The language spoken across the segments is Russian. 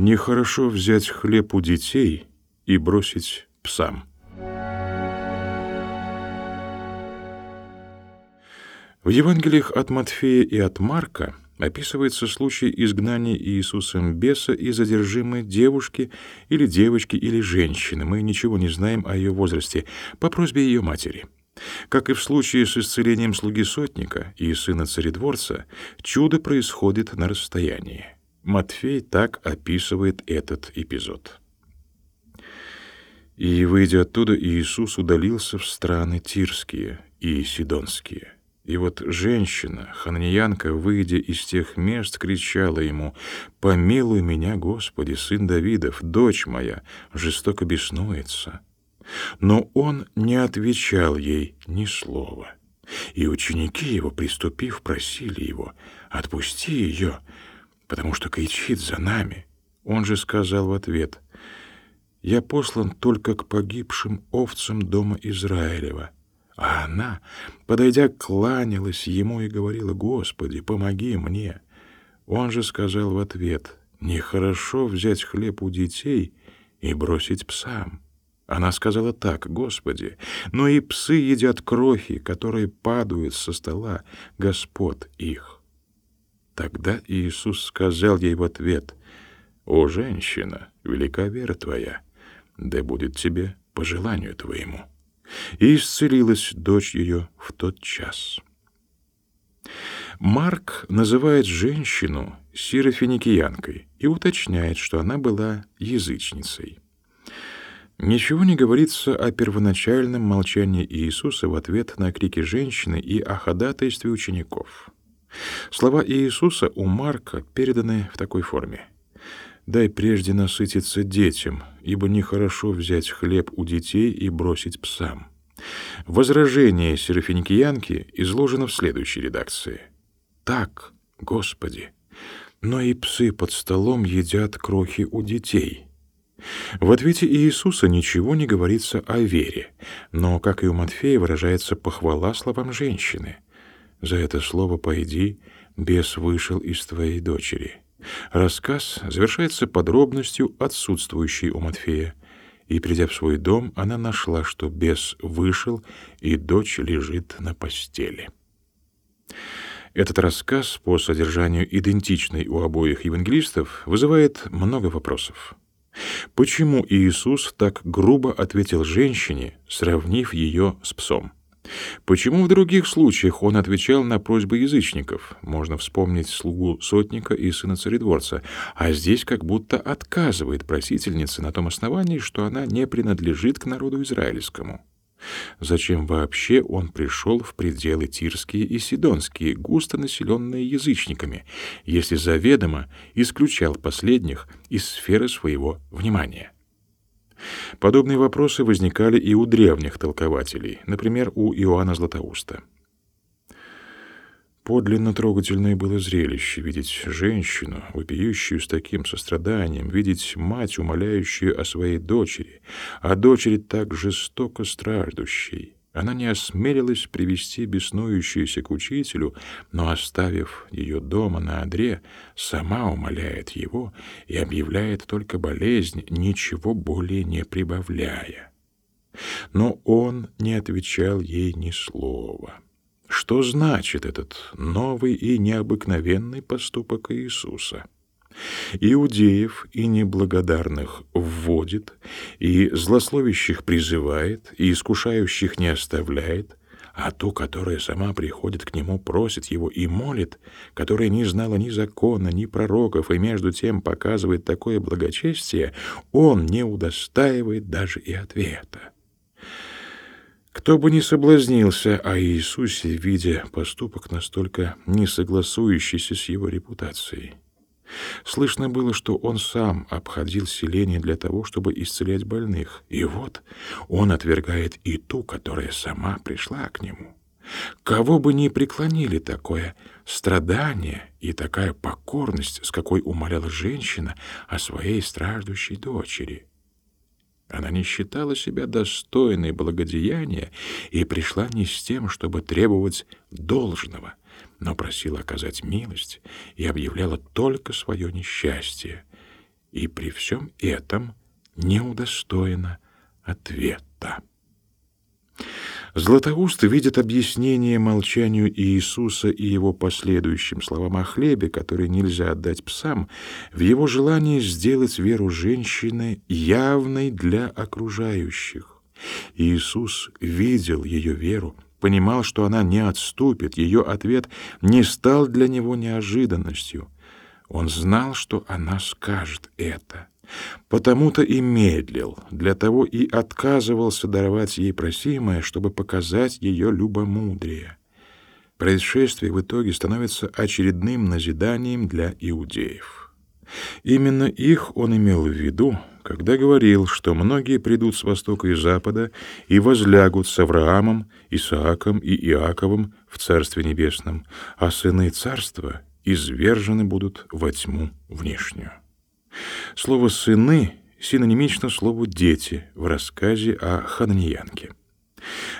Нехорошо взять хлеб у детей и бросить псам. В Евангелиях от Матфея и от Марка описывается случай изгнания Иисусом беса и задержимой девушки или девочки или женщины. Мы ничего не знаем о ее возрасте по просьбе ее матери. Как и в случае с исцелением слуги сотника и сына царедворца, чудо происходит на расстоянии. Матфей так описывает этот эпизод. И, выйдя оттуда, Иисус удалился в страны Тирские и Сидонские. И вот женщина, хананеянка, выйдя из тех мест, кричала ему, «Помилуй меня, Господи, сын Давидов, дочь моя, жестоко беснуется». Но он не отвечал ей ни слова. И ученики его, приступив, просили его, «Отпусти ее, потому что кричит за нами». Он же сказал в ответ, «Я послан только к погибшим овцам дома Израилева». А она, подойдя, кланялась ему и говорила, «Господи, помоги мне». Он же сказал в ответ, «Нехорошо взять хлеб у детей и бросить псам». Она сказала так, «Господи, но и псы едят крохи, которые падают со стола Господ их». Тогда Иисус сказал ей в ответ, «О, женщина, велика вера твоя, да будет тебе по желанию твоему». И исцелилась дочь ее в тот час. Марк называет женщину сирофиникиянкой и уточняет, что она была язычницей. Ничего не говорится о первоначальном молчании Иисуса в ответ на крики женщины и о ходатайстве учеников. Слова Иисуса у Марка переданы в такой форме. «Дай прежде насытиться детям, ибо нехорошо взять хлеб у детей и бросить псам». Возражение серафиникиянки изложено в следующей редакции. «Так, Господи, но и псы под столом едят крохи у детей». В ответе Иисуса ничего не говорится о вере, но, как и у Матфея, выражается похвала словам женщины. «За это слово пойди, бес вышел из твоей дочери». Рассказ завершается подробностью, отсутствующей у Матфея. И, придя в свой дом, она нашла, что бес вышел, и дочь лежит на постели. Этот рассказ, по содержанию идентичный у обоих евангелистов, вызывает много вопросов. Почему Иисус так грубо ответил женщине, сравнив ее с псом? Почему в других случаях он отвечал на просьбы язычников? Можно вспомнить слугу сотника и сына царедворца, а здесь как будто отказывает просительнице на том основании, что она не принадлежит к народу израильскому. Зачем вообще он пришел в пределы Тирские и Сидонские, густонаселенные язычниками, если заведомо исключал последних из сферы своего внимания? Подобные вопросы возникали и у древних толкователей, например, у Иоанна Златоуста. Подлинно трогательное было зрелище видеть женщину, вопиющую с таким состраданием, видеть мать, умоляющую о своей дочери, а дочери так жестоко страждущей. Она не осмелилась привести беснующуюся к учителю, но, оставив ее дома на одре, сама умоляет его и объявляет только болезнь, ничего более не прибавляя. Но он не отвечал ей ни слова. Что значит этот новый и необыкновенный поступок Иисуса? Иудеев и неблагодарных вводит, и злословящих призывает, и искушающих не оставляет, а ту, которая сама приходит к нему, просит его и молит, которая не знала ни закона, ни пророков, и между тем показывает такое благочестие, он не удостаивает даже и ответа. Кто бы ни соблазнился о Иисусе, видя поступок настолько не согласующийся с его репутацией. Слышно было, что он сам обходил селение для того, чтобы исцелять больных, и вот он отвергает и ту, которая сама пришла к нему. Кого бы ни преклонили такое страдание и такая покорность, с какой умоляла женщина о своей страждущей дочери — она не считала себя достойной благодеяния и пришла не с тем, чтобы требовать должного, но просила оказать милость и объявляла только свое несчастье. и при всем этом не удостоена ответа. Златоуст видит объяснение молчанию Иисуса и его последующим словам о хлебе, который нельзя отдать псам, в его желании сделать веру женщины явной для окружающих. Иисус видел ее веру, понимал, что она не отступит, ее ответ не стал для него неожиданностью. Он знал, что она скажет это. Потому-то и медлил, для того и отказывался даровать ей просимое, чтобы показать ее любомудрие. Происшествие в итоге становится очередным назиданием для иудеев. Именно их он имел в виду, когда говорил, что многие придут с востока и запада и возлягут с Авраамом, Исааком и Иаковом в Царстве Небесном, а сыны Царства извержены будут во тьму внешнюю. Слово «сыны» синонимично слову «дети» в рассказе о Хананиянке.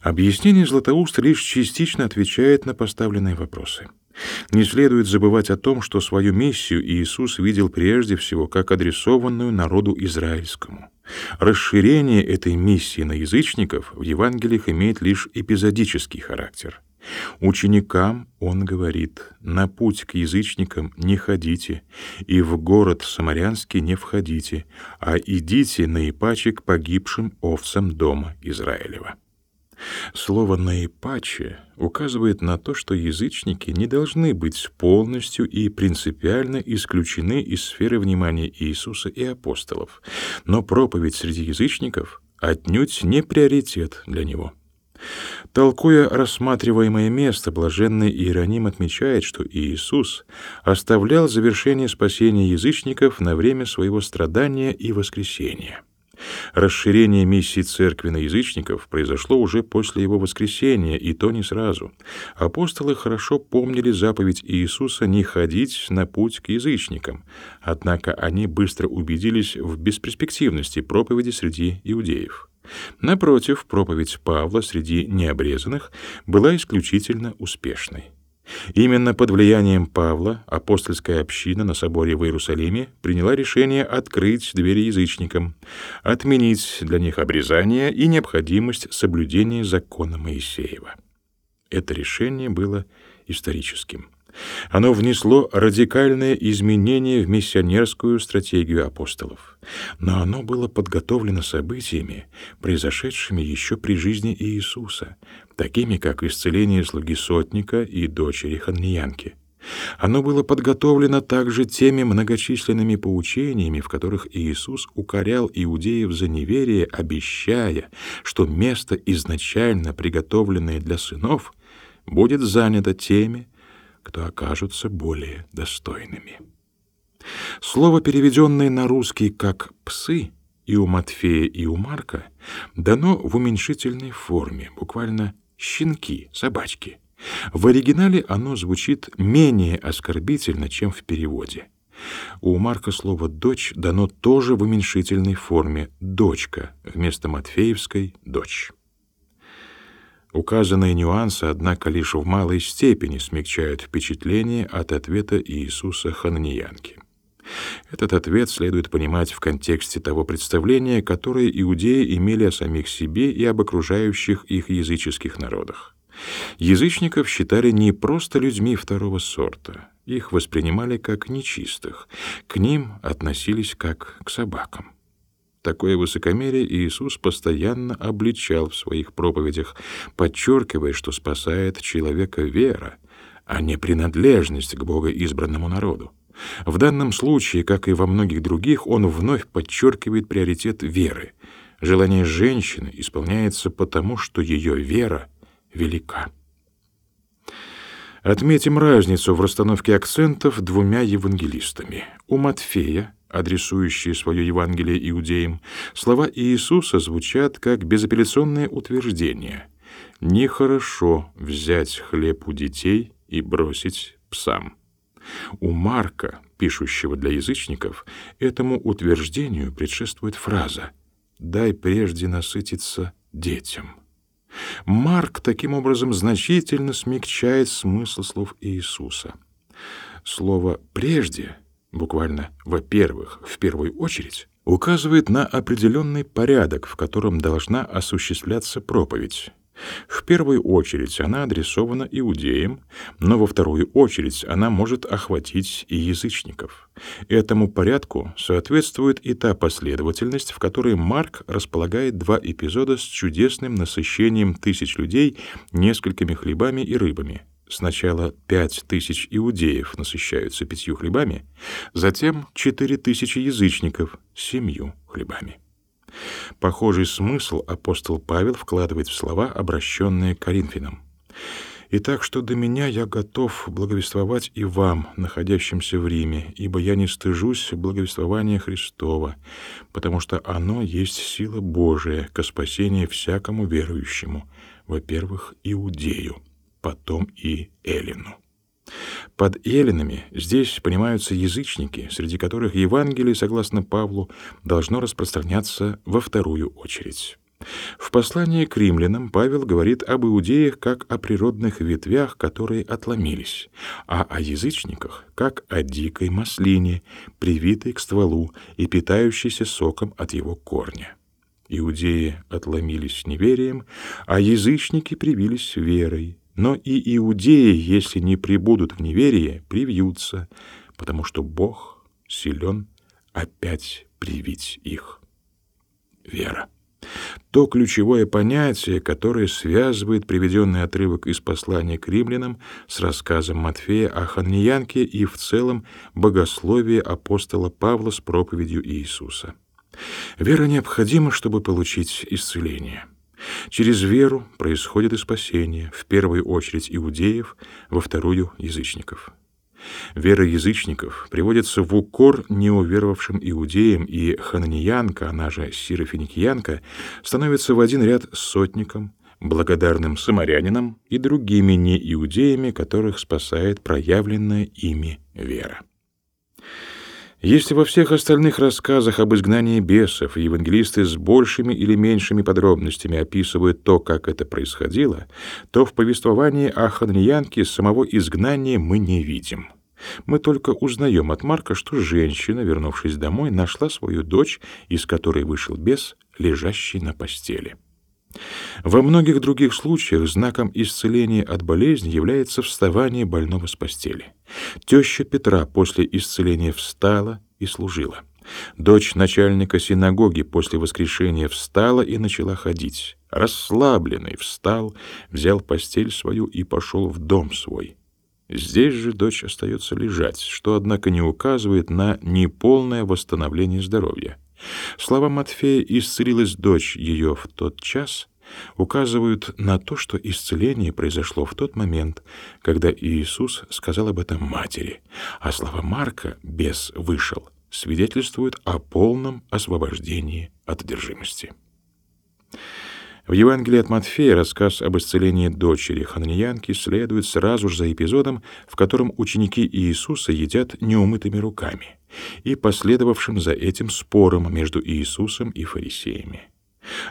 Объяснение Златоуста лишь частично отвечает на поставленные вопросы. Не следует забывать о том, что свою миссию Иисус видел прежде всего как адресованную народу израильскому. Расширение этой миссии на язычников в Евангелиях имеет лишь эпизодический характер. Ученикам он говорит: "На путь к язычникам не ходите, и в город самарянский не входите, а идите на Ипаче к погибшим овцам дома Израилева". Слово «наипаче» указывает на то, что язычники не должны быть полностью и принципиально исключены из сферы внимания Иисуса и апостолов, но проповедь среди язычников отнюдь не приоритет для него. Толкуя рассматриваемое место, блаженный Иероним отмечает, что Иисус оставлял завершение спасения язычников на время своего страдания и воскресения. Расширение миссии церкви на язычников произошло уже после его воскресения, и то не сразу. Апостолы хорошо помнили заповедь Иисуса не ходить на путь к язычникам, однако они быстро убедились в бесперспективности проповеди среди иудеев. Напротив, проповедь Павла среди необрезанных была исключительно успешной. Именно под влиянием Павла апостольская община на соборе в Иерусалиме приняла решение открыть двери язычникам, отменить для них обрезание и необходимость соблюдения закона Моисеева. Это решение было историческим. Оно внесло радикальное изменение в миссионерскую стратегию апостолов. Но оно было подготовлено событиями, произошедшими еще при жизни Иисуса, такими как исцеление слуги сотника и дочери Ханниянки. Оно было подготовлено также теми многочисленными поучениями, в которых Иисус укорял иудеев за неверие, обещая, что место, изначально приготовленное для сынов, будет занято теми, кто окажутся более достойными. Слово, переведенное на русский как «псы», и у Матфея, и у Марка, дано в уменьшительной форме, буквально «щенки», «собачки». В оригинале оно звучит менее оскорбительно, чем в переводе. У Марка слово «дочь» дано тоже в уменьшительной форме «дочка» вместо матфеевской «дочь». Указанные нюансы, однако, лишь в малой степени смягчают впечатление от ответа Иисуса Хананиянке. Этот ответ следует понимать в контексте того представления, которое иудеи имели о самих себе и об окружающих их языческих народах. Язычников считали не просто людьми второго сорта, их воспринимали как нечистых, к ним относились как к собакам. Такое высокомерие Иисус постоянно обличал в своих проповедях, подчеркивая, что спасает человека вера, а не принадлежность к богоизбранному народу. В данном случае, как и во многих других, он вновь подчеркивает приоритет веры. Желание женщины исполняется потому, что ее вера велика. Отметим разницу в расстановке акцентов двумя евангелистами. У Матфея адресующие свое Евангелие иудеям, слова Иисуса звучат как безапелляционное утверждение. Нехорошо взять хлеб у детей и бросить псам. У Марка, пишущего для язычников, этому утверждению предшествует фраза «дай прежде насытиться детям». Марк таким образом значительно смягчает смысл слов Иисуса. Слово «прежде» буквально «во-первых», в первую очередь, указывает на определенный порядок, в котором должна осуществляться проповедь. В первую очередь она адресована иудеям, но во вторую очередь она может охватить и язычников. Этому порядку соответствует и та последовательность, в которой Марк располагает два эпизода с чудесным насыщением тысяч людей несколькими хлебами и рыбами. Сначала пять тысяч иудеев насыщаются пятью хлебами, затем четыре тысячи язычников — семью хлебами. Похожий смысл апостол Павел вкладывает в слова, обращенные к Коринфянам. «И так что до меня я готов благовествовать и вам, находящимся в Риме, ибо я не стыжусь благовествования Христова, потому что оно есть сила Божия ко спасению всякому верующему, во-первых, иудею, потом и эллину». Под эллинами здесь понимаются язычники, среди которых Евангелие, согласно Павлу, должно распространяться во вторую очередь. В послании к римлянам Павел говорит об иудеях как о природных ветвях, которые отломились, а о язычниках как о дикой маслине, привитой к стволу и питающейся соком от его корня. Иудеи отломились неверием, а язычники привились верой. Но и иудеи, если не прибудут в неверие, привьются, потому что Бог силен опять привить их. Вера. То ключевое понятие, которое связывает приведенный отрывок из послания к римлянам с рассказом Матфея о Ханниянке и в целом богословие апостола Павла с проповедью Иисуса. Вера необходима, чтобы получить исцеление. Через веру происходит и спасение, в первую очередь иудеев, во вторую — язычников. Вера язычников приводится в укор неуверовавшим иудеям, и хананиянка, она же сирофиникиянка, становится в один ряд с сотником, благодарным самарянином и другими неиудеями, которых спасает проявленная ими вера. Если во всех остальных рассказах об изгнании бесов евангелисты с большими или меньшими подробностями описывают то, как это происходило, то в повествовании о Ханриянке самого изгнания мы не видим. Мы только узнаем от Марка, что женщина, вернувшись домой, нашла свою дочь, из которой вышел бес, лежащий на постели. Во многих других случаях знаком исцеления от болезни является вставание больного с постели. Теща Петра после исцеления встала и служила. Дочь начальника синагоги после воскрешения встала и начала ходить. Расслабленный встал, взял постель свою и пошел в дом свой. Здесь же дочь остается лежать, что, однако, не указывает на неполное восстановление здоровья. Слова Матфея «исцелилась дочь ее в тот час» указывают на то, что исцеление произошло в тот момент, когда Иисус сказал об этом матери, а слова Марка «бес вышел» свидетельствуют о полном освобождении от одержимости. В Евангелии от Матфея рассказ об исцелении дочери Хананьянки следует сразу же за эпизодом, в котором ученики Иисуса едят неумытыми руками, и последовавшим за этим спором между Иисусом и фарисеями.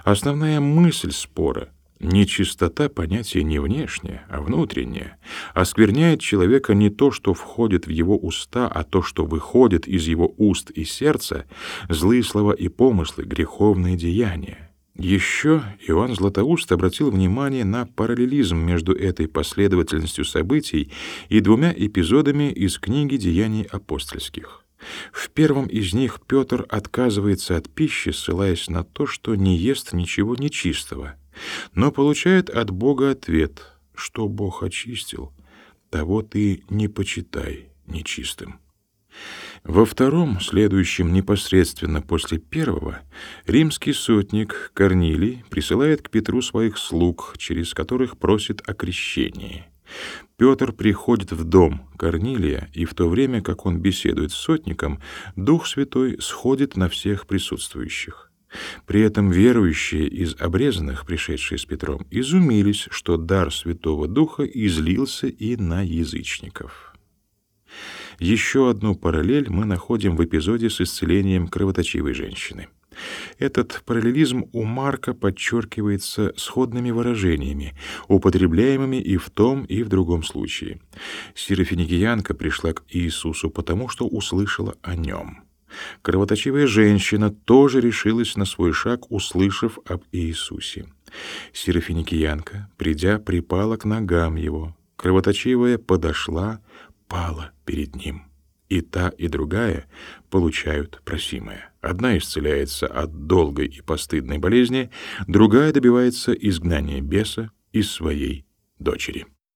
Основная мысль спора — нечистота понятия не внешняя, а внутренняя, оскверняет человека не то, что входит в его уста, а то, что выходит из его уст и сердца, злые слова и помыслы, греховные деяния. Еще Иоанн Златоуст обратил внимание на параллелизм между этой последовательностью событий и двумя эпизодами из книги «Деяний апостольских». В первом из них Петр отказывается от пищи, ссылаясь на то, что не ест ничего нечистого, но получает от Бога ответ, что Бог очистил, того ты не почитай нечистым. Во втором, следующем непосредственно после первого, римский сотник Корнилий присылает к Петру своих слуг, через которых просит о крещении. Петр приходит в дом Корнилия, и в то время, как он беседует с сотником, Дух Святой сходит на всех присутствующих. При этом верующие из обрезанных, пришедшие с Петром, изумились, что дар Святого Духа излился и на язычников. Еще одну параллель мы находим в эпизоде с исцелением кровоточивой женщины. Этот параллелизм у Марка подчеркивается сходными выражениями, употребляемыми и в том, и в другом случае. Сирофиникиянка пришла к Иисусу потому, что услышала о нем. Кровоточивая женщина тоже решилась на свой шаг, услышав об Иисусе. Сирофиникиянка, придя, припала к ногам его. Кровоточивая подошла, пала перед ним. И та, и другая получают просимое. Одна исцеляется от долгой и постыдной болезни, другая добивается изгнания беса из своей дочери.